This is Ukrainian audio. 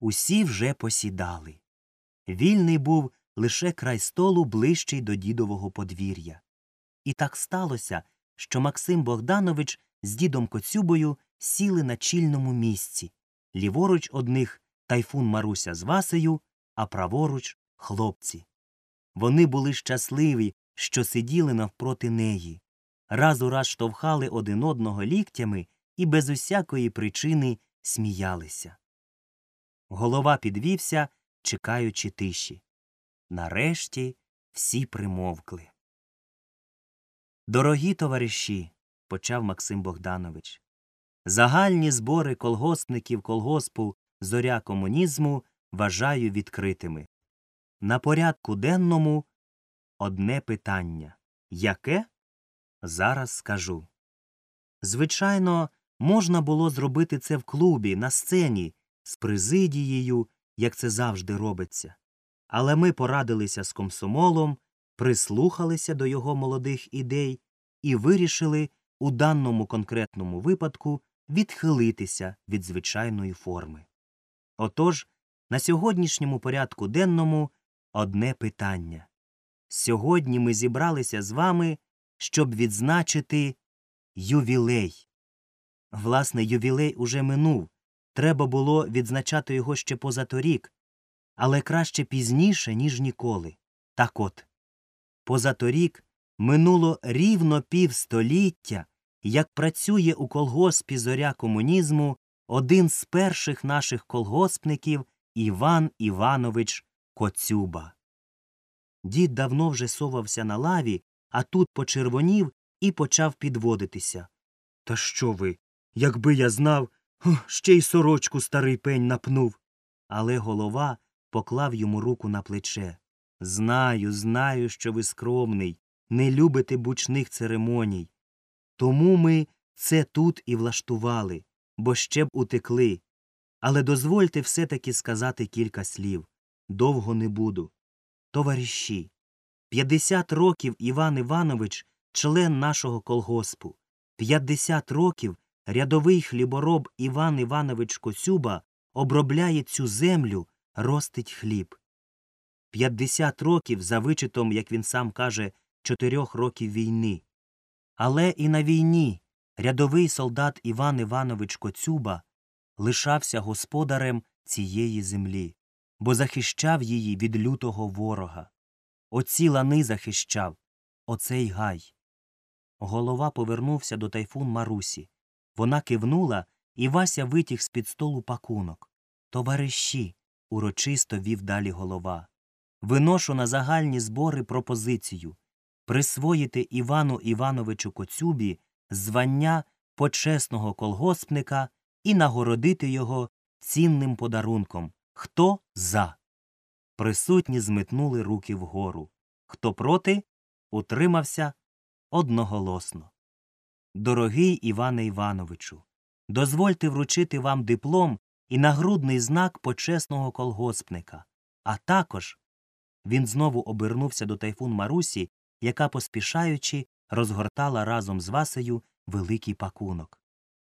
Усі вже посідали. Вільний був лише край столу ближчий до дідового подвір'я. І так сталося, що Максим Богданович з дідом Коцюбою сіли на чільному місці. Ліворуч одних тайфун Маруся з Васею, а праворуч хлопці. Вони були щасливі, що сиділи навпроти неї. Раз у раз штовхали один одного ліктями і без усякої причини сміялися. Голова підвівся, чекаючи тиші. Нарешті всі примовкли. Дорогі товариші, почав Максим Богданович, загальні збори колгоспників колгоспу зоря комунізму вважаю відкритими. На порядку денному одне питання. Яке? Зараз скажу. Звичайно, можна було зробити це в клубі, на сцені, з президією, як це завжди робиться. Але ми порадилися з комсомолом, прислухалися до його молодих ідей і вирішили у даному конкретному випадку відхилитися від звичайної форми. Отож, на сьогоднішньому порядку денному одне питання. Сьогодні ми зібралися з вами, щоб відзначити ювілей. Власне, ювілей уже минув. Треба було відзначати його ще позаторік, але краще пізніше, ніж ніколи. Так от, позаторік минуло рівно півстоліття, як працює у колгоспі зоря комунізму один з перших наших колгоспників Іван Іванович Коцюба. Дід давно вже совався на лаві, а тут почервонів і почав підводитися. Та що ви? Якби я знав, ще й сорочку старий пень напнув. Але голова поклав йому руку на плече. Знаю, знаю, що ви скромний, не любите бучних церемоній. Тому ми це тут і влаштували, бо ще б утекли. Але дозвольте все таки сказати кілька слів. Довго не буду. Товариші, 50 років Іван Іванович член нашого колгоспу. 50 років рядовий хлібороб Іван Іванович Коцюба обробляє цю землю, ростить хліб. 50 років за вичитом, як він сам каже, чотирьох років війни. Але і на війні рядовий солдат Іван Іванович Коцюба лишався господарем цієї землі, бо захищав її від лютого ворога. Оці лани захищав, оцей гай. Голова повернувся до тайфун Марусі. Вона кивнула, і Вася витяг з під столу пакунок. Товариші, урочисто вів далі голова. Виношу на загальні збори пропозицію присвоїти Івану Івановичу Коцюбі звання почесного колгоспника і нагородити його цінним подарунком. Хто за? Присутні зметнули руки вгору. Хто проти, утримався одноголосно. Дорогий Іване Івановичу, дозвольте вручити вам диплом і нагрудний знак почесного колгоспника, а також він знову обернувся до тайфун Марусі, яка, поспішаючи, розгортала разом з Васею великий пакунок.